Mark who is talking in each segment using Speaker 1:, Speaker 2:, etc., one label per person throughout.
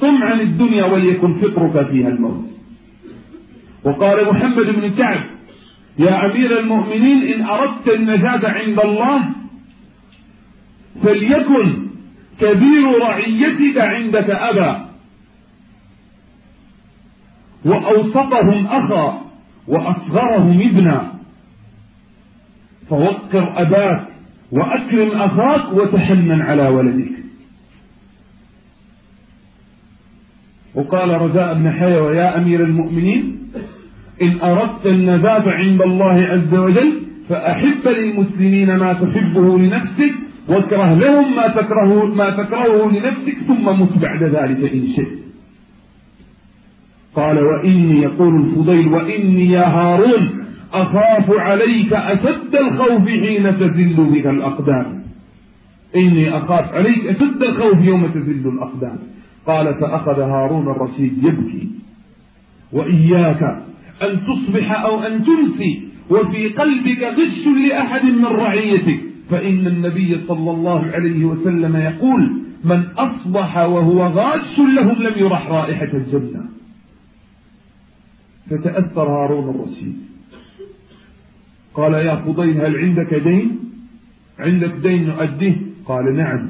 Speaker 1: صم عن الدنيا وليكن فطرك فيها الموت. وقال محمد بن كعب يا أمير المؤمنين إن أردت النجاة عند الله فليكن كبير رعيتك عندك أبا. وأوسطهم أخا وأصغرهم ابنا. فوقر أباك وأكرم أخاك وتحنن على ولدك. وقال رجاء بن حيوى يا أمير المؤمنين إن أردت النجاة عند الله عز وجل فأحب للمسلمين ما تحبه لنفسك واكره لهم ما تكره ما تكرهه لنفسك ثم مت بعد ذلك إن شئت. قال وإني يقول الفضيل وإني يا هارون أخاف عليك أشد الخوف حين تزل بك الأقدام. إني أخاف عليك أشد الخوف يوم تزل الأقدام. قال فأخذ هارون الرشيد يبكي وإياك أن تصبح أو أن تمسي وفي قلبك غش لأحد من رعيتك. فإن النبي صلى الله عليه وسلم يقول من أصبح وهو غاش لهم لم يرح رائحة الجنة. فتأثر هارون الرشيد. قال يا فضيل هل عندك دين؟ عندك دين نؤديه؟ قال نعم.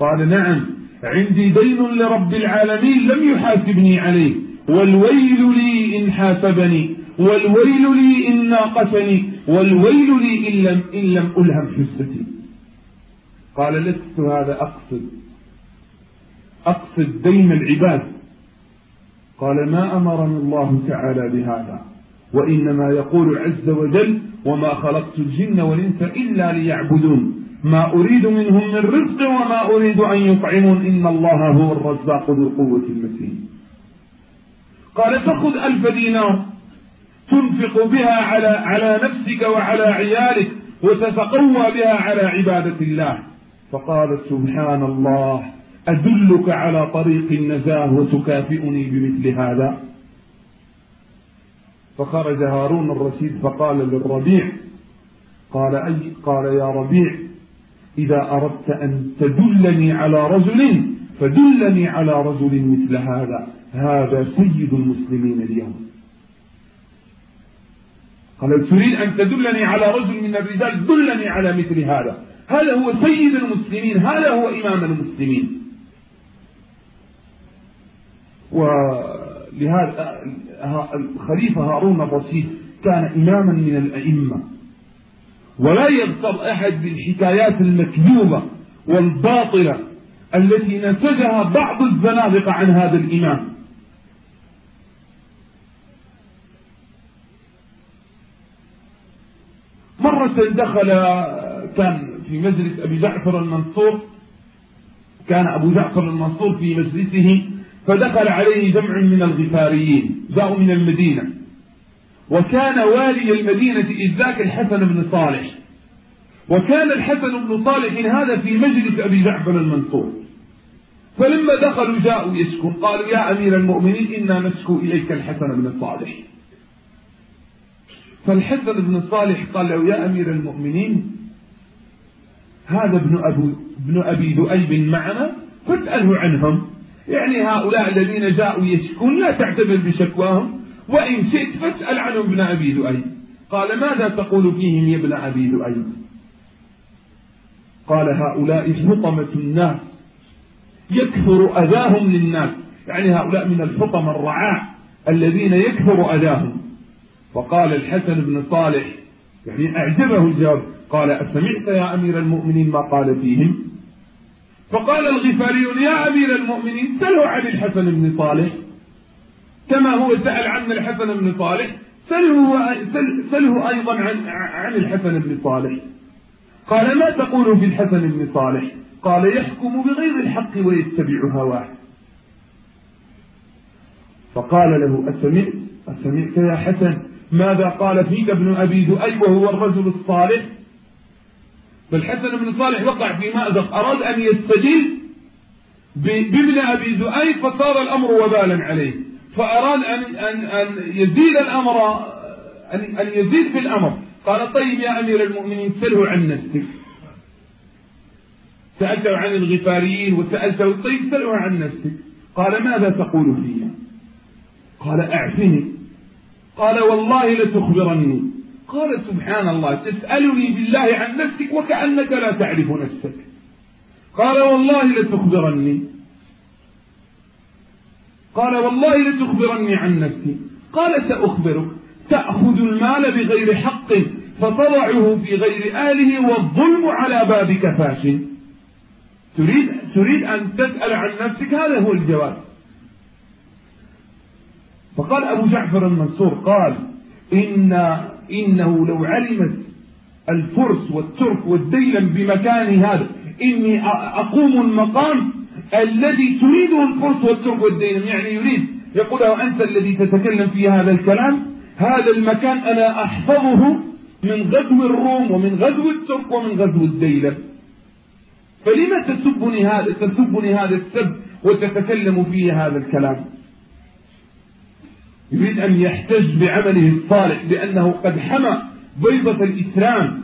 Speaker 1: قال نعم. عندي دين لرب العالمين لم يحاسبني عليه. والويل لي إن حاسبني والويل لي إن ناقشني والويل لي إن لم, إن لم ألهم حجتي قال لست هذا أقصد. أقصد دين العباد. قال ما أمرني الله تعالى بهذا وإنما يقول عز وجل وما خلقت الجن والإنس إلا ليعبدون. ما أريد منهم من رزق وما أريد أن يطعمون. إن الله هو الرزاق ذو القوة المتين. قال تأخذ ألف دينار تنفق بها على على نفسك وعلى عيالك وتتقوى بها على عبادة الله. فقال سبحان الله أدلك على طريق النجاة وتكافئني بمثل هذا؟ فخرج هارون الرشيد فقال للربيع قال أي قال يا ربيع إذا أردت أن تدلني على رجل فدلني على رجل مثل هذا هذا سيد المسلمين اليوم. قال تريد أن تدلني على رجل من الرجال؟ دلني على مثل هذا. هذا هو سيد المسلمين هذا هو إمام المسلمين. ولهذا الخليفة هارون الرشيد كان إماما من الأئمة. ولا يغتر أحد بالحكايات المكذوبة والباطلة التي نسجها بعض الزنادقة عن هذا الإمام. مرة دخل كان في مجلس أبي جعفر المنصور كان أبو جعفر المنصور في مجلسه فدخل عليه جمع من الغفاريين جاءوا من المدينة. وكان والي المدينة إذ ذاك الحسن بن صالح. وكان الحسن بن صالح هذا في مجلس أبي جعفر المنصور. فلما دخلوا جاءوا يشكون قالوا يا أمير المؤمنين إنا نشكو إليك الحسن بن صالح. فالحسن بن صالح قال له يا أمير المؤمنين هذا ابن, أبو ابن أبي ذؤيب معنا فاسأله عنهم. يعني هؤلاء الذين جاءوا يشكون لا تعتبر بشكواهم وإن شئت فاسأل عنهم ابن أبي ذؤيب قال ماذا تقول فيهم يا ابن أبي ذؤيب قال هؤلاء حطمة الناس يكثر أذاهم للناس. يعني هؤلاء من الحطم الرعاع الذين يكثر أذاهم. فقال الحسن بن صالح يعني أعجبه الجواب قال أسمعت يا أمير المؤمنين ما قال فيهم؟ فقال الغفاريون يا أمير المؤمنين سلوا عن الحسن بن صالح. كما هو سأل عن الحسن بن صالح سله, سله أيضا عن, عن الحسن بن صالح. قال ما تقول في الحسن بن صالح؟ قال يحكم بغير الحق ويتبع هواه. فقال له أسمعت أسمعت يا حسن. ماذا قال فيك ابن أبي ذؤيب وهو الرجل الصالح؟ فالحسن بن صالح وقع في مأزق. أراد أن يستدل بابن أبي ذؤيب فصار الأمر وبالا عليه. فأراد أن, أن, أن يزيد الأمر أن, أن يزيد في الأمر. قال طيب يا أمير المؤمنين سله عن نفسك سألته عن الغفاريين وسألته طيب سأله عن نفسك قال ماذا تقول فيها قال أعفني. قال والله لتخبرني. قال سبحان الله تسألني بالله عن نفسك وكأنك لا تعرف نفسك. قال والله لتخبرني. قال والله لتخبرني عن نفسي. قال سأخبرك تأخذ المال بغير حق فتضعه في غير آله والظلم على بابك فاش تريد, تريد أن تسأل عن نفسك؟ هذا هو الجواب. فقال أبو جعفر المنصور قال إن إنه لو علمت الفرس والترك والديلم بمكان هذا إني أقوم المقام الذي تريده الفرس والترك والديلم. يعني يريد يقول له أنت الذي تتكلم في هذا الكلام هذا المكان أنا أحفظه من غزو الروم ومن غزو الترك ومن غزو الديلم. فلما تسبني هذا تسبني هذا السب وتتكلم فيه هذا الكلام؟ يريد أن يحتج بعمله الصالح بأنه قد حمى بيضة الإسلام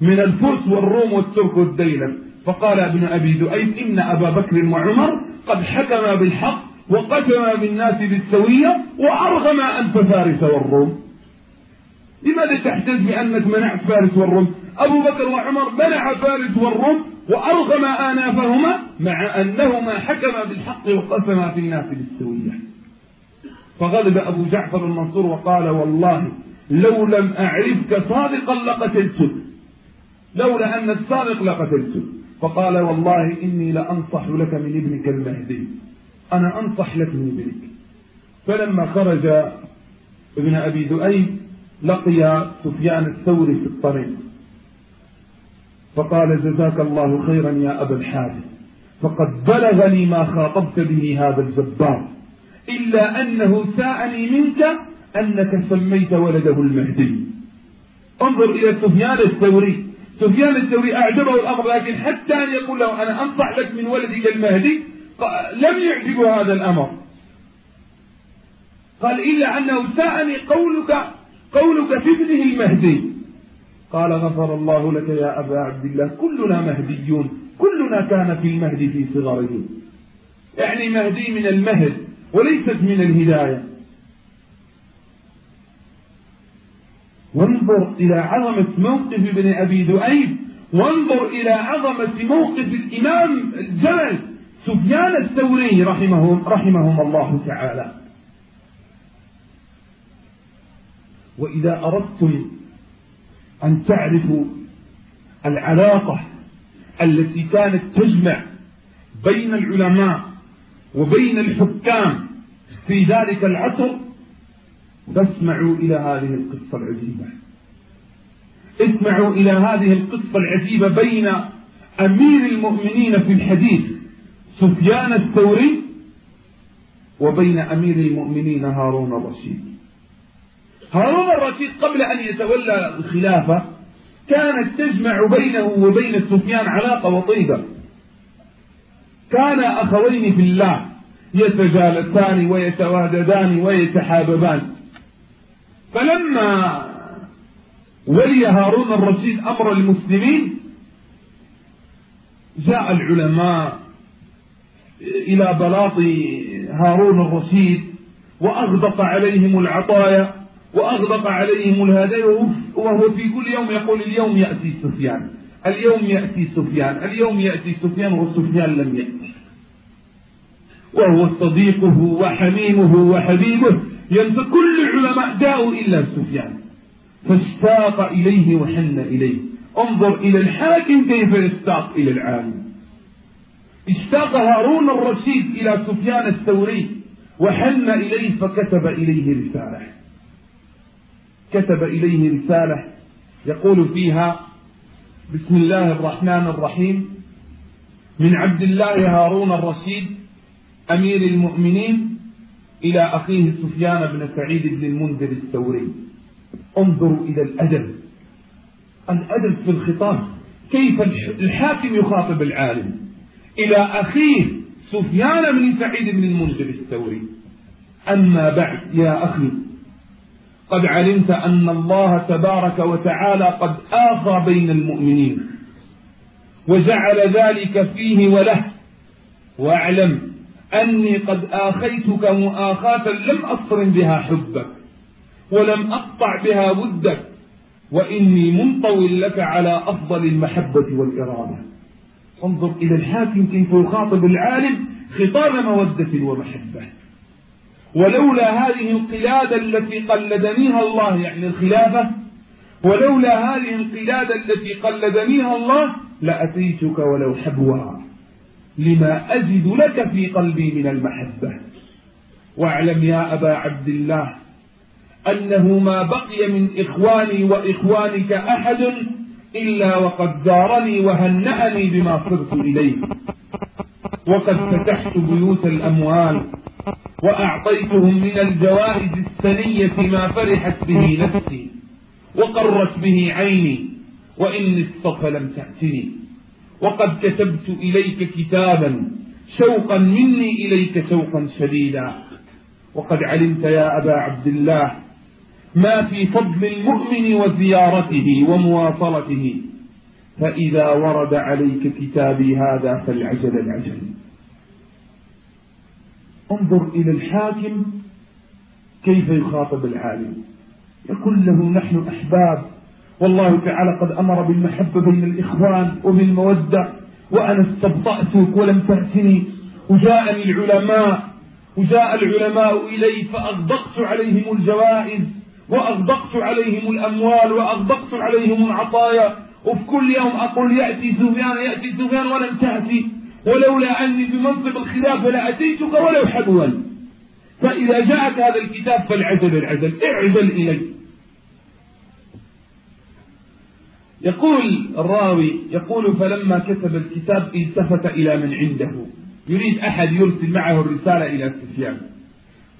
Speaker 1: من الفرس والروم والترك والديلم. فقال ابن أبي ذؤيب إن أبا بكر وعمر قد حكما بالحق وقتما بالناس بالسوية وأرغم أنف فارس والروم. لماذا تحتج بأنك منعت فارس والروم؟ أبو بكر وعمر منع فارس والروم وأرغم آنافهما مع أنهما حكما بالحق وقسما في الناس بالسوية. فغضب أبو جعفر المنصور وقال والله لو لم أعرفك صادقا لقتلتك. لولا أن الصادق لقتلتك. فقال والله إني لأنصح لك من ابنك المهدي. أنا أنصح لك من ابنك. فلما خرج ابن أبي ذؤيب لقي سفيان الثوري في الطريق. فقال جزاك الله خيرا يا أبا الحارث فقد بلغني ما خاطبت به هذا الجبار. إلا أنه ساءني منك أنك سميت ولده المهدي. انظر إلى سفيان الثوري. سفيان الثوري أعجبه الأمر لكن حتى أن يقول له أنا أنصح لك من ولدك المهدي لم يعجبه هذا الأمر. قال إلا أنه ساءني قولك قولك في ابنه المهدي. قال غفر الله لك يا أبا عبد الله كلنا مهديون كلنا كان في المهد في صغره. يعني مهدي من المهد. وليست من الهداية. وانظر إلى عظمة موقف ابن أبي ذؤيب. وانظر إلى عظمة موقف الإمام الجلل سفيان الثوري رحمهم, رحمهم الله تعالى. وإذا أردتم أن تعرفوا العلاقة التي كانت تجمع بين العلماء وبين الحكام في ذلك العصر فاسمعوا إلى هذه القصة العجيبة. اسمعوا إلى هذه القصة العجيبة بين أمير المؤمنين في الحديث سفيان الثوري وبين أمير المؤمنين هارون الرشيد. هارون الرشيد قبل أن يتولى الخلافة كانت تجمع بينه وبين سفيان علاقة وطيبة. كان أخوين في الله. يتجالسان ويتواددان ويتحاببان. فلما ولي هارون الرشيد أمر المسلمين جاء العلماء إلى بلاط هارون الرشيد وأغدق عليهم العطايا وأغدق عليهم الهدايا وهو في كل يوم يقول اليوم يأتي سفيان اليوم يأتي سفيان اليوم يأتي سفيان وسفيان لم يأتي. وهو صديقه وحميمه وحبيبه ينسى كل العلماء داؤوا إلا سفيان. فاشتاق إليه وحن إليه. انظر إلى الحاكم كيف يشتاق إلى العالم. اشتاق هارون الرشيد إلى سفيان الثوري وحن إليه فكتب إليه رسالة. كتب إليه رسالة يقول فيها بسم الله الرحمن الرحيم. من عبد الله هارون الرشيد أمير المؤمنين إلى أخيه سفيان بن سعيد بن المنذر الثوري. انظروا إلى الأدب. الأدب في الخطاب. كيف الحاكم يخاطب العالم؟ إلى أخيه سفيان بن سعيد بن المنذر الثوري. أما بعد يا أخي قد علمت أن الله تبارك وتعالى قد آخى بين المؤمنين وجعل ذلك فيه وله واعلم أني قد آخيتك مؤاخاة لم أصرم بها حبك ولم أقطع بها ودك وإني منطوي لك على أفضل المحبة والإرادة. انظر إلى الحاكم كيف يخاطب العالم خطاب مودة ومحبة. ولولا هذه القلادة التي قلدنيها الله يعني الخلافة ولولا هذه القلادة التي قلدنيها الله لأتيتك ولو حبوا لما أجد لك في قلبي من المحبة. واعلم يا أبا عبد الله أنه ما بقي من إخواني وإخوانك أحد إلا وقد زارني وهنأني بما صرت إليه. وقد فتحت بيوت الأموال وأعطيتهم من الجوائز السنية ما فرحت به نفسي وقرت به عيني وإن الصف لم تأتني. وقد كتبت إليك كتابا شوقا مني إليك شوقا شديدا. وقد علمت يا أبا عبد الله ما في فضل المؤمن وزيارته ومواصلته. فإذا ورد عليك كتابي هذا فالعجل العجل. انظر إلى الحاكم كيف يخاطب العالم. يقول له نحن أحباب. والله تعالى قد أمر بالمحبة بين الإخوان وبالمودة وأنا استبطأتك ولم تأتني. وجاءني العلماء وجاء العلماء إلي فأغدقت عليهم الجوائز وأغدقت عليهم الأموال وأغدقت عليهم العطايا. وفي كل يوم أقول يأتي سفيان يأتي سفيان ولم تأتي. ولولا أني بمنصب الخلافة لأتيتك ولو حبوا. فإذا جاءك هذا الكتاب فالعجل العجل اعجل إلي. يقول الراوي يقول فلما كتب الكتاب التفت إلى من عنده. يريد أحد يرسل معه الرسالة إلى سفيان.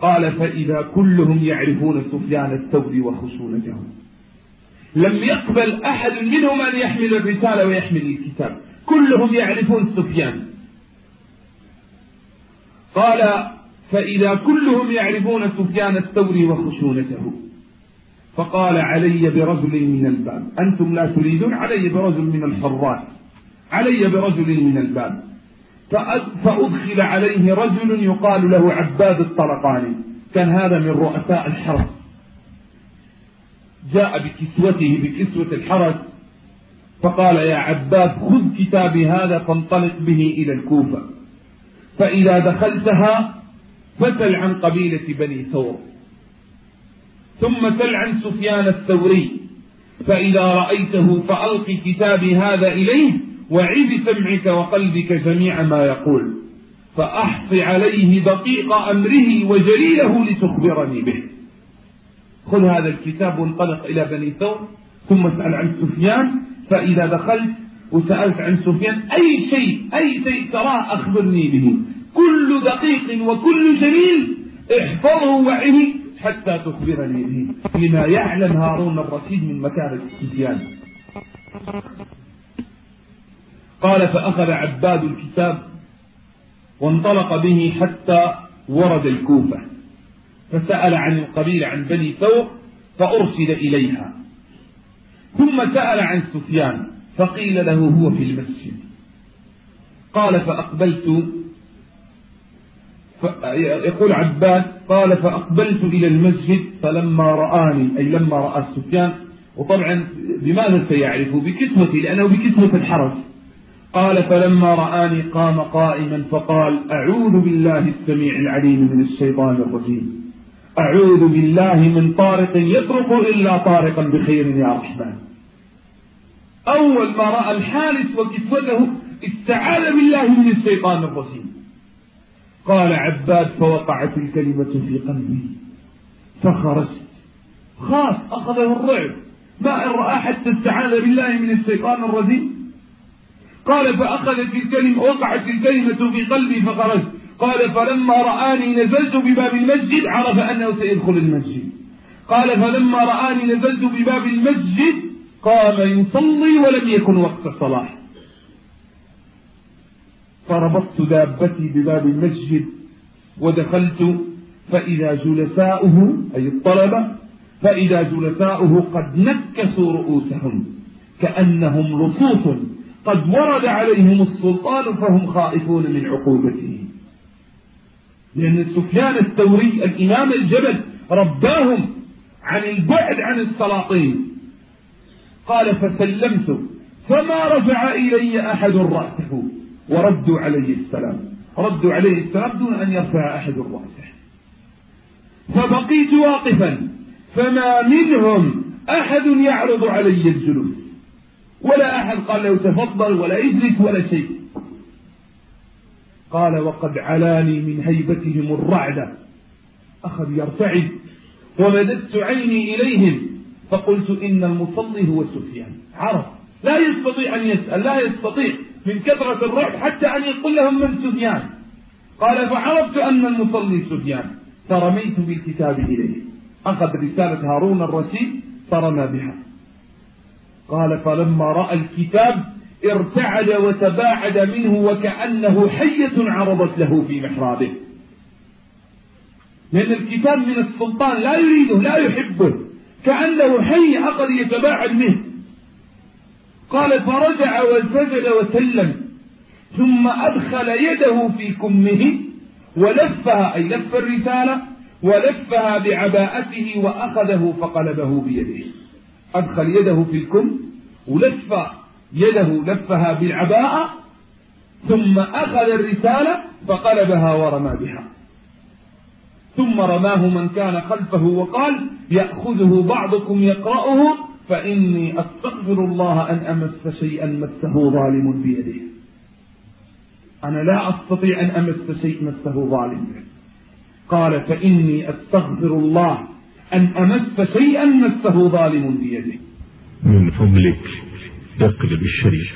Speaker 1: قال فإذا كلهم يعرفون سفيان الثوري وخشونته. لم يقبل أحد منهم أن يحمل الرسالة ويحمل الكتاب. كلهم يعرفون سفيان. قال فإذا كلهم يعرفون سفيان الثوري وخشونته. فقال علي برجل من الباب. أنتم لا تريدون؟ علي برجل من الحراس. علي برجل من الباب. فأدخل عليه رجل يقال له عباد الطرقاني كان هذا من رؤساء الحرس. جاء بكسوته بكسوة الحرس. فقال يا عباد خذ كتابي هذا فانطلق به إلى الكوفة. فإذا دخلتها فسل عن قبيلة بني ثور. ثم سل عن سفيان الثوري فإذا رأيته فألق كتابي هذا إليه وعد سمعك وقلبك جميع ما يقول فأحص عليه دقيق أمره وجليله لتخبرني به. خذ هذا الكتاب وانطلق إلى بني ثور ثم اسأل عن سفيان فإذا دخلت وسألت عن سفيان أي شيء أي شيء تراه أخبرني به. كل دقيق وكل جليل احفظه وعه حتى تخبرني به لما يعلم هارون الرشيد من مكانة سفيان قال فأخذ عباد الكتاب وانطلق به حتى ورد الكوفة. فسأل عن القبيلة عن بني ثور فأرسل إليها. ثم سأل عن سفيان فقيل له هو في المسجد. قال فأقبلت يقول عباد قال فأقبلت إلى المسجد فلما رآني. أي لما رأى سفيان وطبعا بماذا سيعرف؟ بكسوتي لأنه بكسوة الحرس قال فلما رآني قام قائما فقال أعوذ بالله السميع العليم من الشيطان الرجيم. أعوذ بالله من طارق يطرق إلا طارقا بخير يا رحمن. أول ما رأى الحارس وكسوته استعاذ بالله من الشيطان الرجيم. قال عباد فوقعت الكلمة في قلبي. فخرجت. خاف أخذه الرعب. ما إن رأى حتى استعاذ بالله من الشيطان الرجيم. قال فأخذت الكلمة وقعت الكلمة في قلبي فخرجت. قال فلما رآني نزلت بباب المسجد عرف أنه سيدخل المسجد. قال فلما رآني نزلت بباب المسجد قام يصلي ولم يكن وقت الصلاة. فربطت دابتي بباب المسجد ودخلت فإذا جلساؤه أي الطلبة فإذا جلساؤه قد نكسوا رؤوسهم كأنهم لصوص قد ورد عليهم السلطان فهم خائفون من عقوبته. لأن سفيان الثوري الإمام الجبل رباهم عن البعد عن السلاطين. قال فسلمت فما رفع إلي أحد رأسه. وردوا عليه السلام. ردوا عليه السلام دون أن يرفع أحد رأسه فبقيت واقفا فما منهم أحد يعرض علي الجلوس. ولا أحد قال له تفضل ولا إجلس ولا شيء. قال وقد علاني من هيبتهم الرعدة. أخذ يرتعد. ومددت عيني إليهم. فقلت إن المصلي هو سفيان. عرف. لا يستطيع أن يسأل لا يستطيع. من كثرة الرعب حتى أن يقول لهم من سفيان؟ قال فعرفت أن المصلي سفيان فرميت بالكتاب إليه. أخذ رسالة هارون الرشيد فرمى بها. قال فلما رأى الكتاب ارتعد وتباعد منه وكأنه حية عرضت له في محرابه. لأن الكتاب من السلطان لا يريده لا يحبه. كأنه حي أخذ يتباعد منه. قال فرجع وسجد وسلم. ثم أدخل يده في كمه ولفها أي لف الرسالة ولفها بعباءته وأخذه فقلبه بيده. أدخل يده في الكم ولف يده لفها بالعباءة ثم أخذ الرسالة فقلبها ورمى بها. ثم رماه من كان خلفه وقال يأخذه بعضكم يقرأه فإني أستغفر الله أن أمس شيئا مسه ظالم بيده. أنا لا أستطيع أن أمس شيء مسه ظالم قال فإني أستغفر الله أن أمس شيئا مسه ظالم بيده.
Speaker 2: من فضلك اقلب الشريف.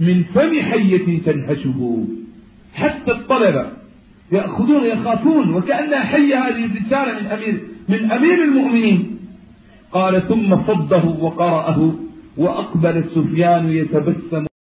Speaker 1: من فم حية تنهشه. حتى الطلبة يأخذون يخافون وكأنها حية هذه الرسالة من أمير من أمير المؤمنين. قال ثم صده وقرأه وأقبل سفيان يتبسم.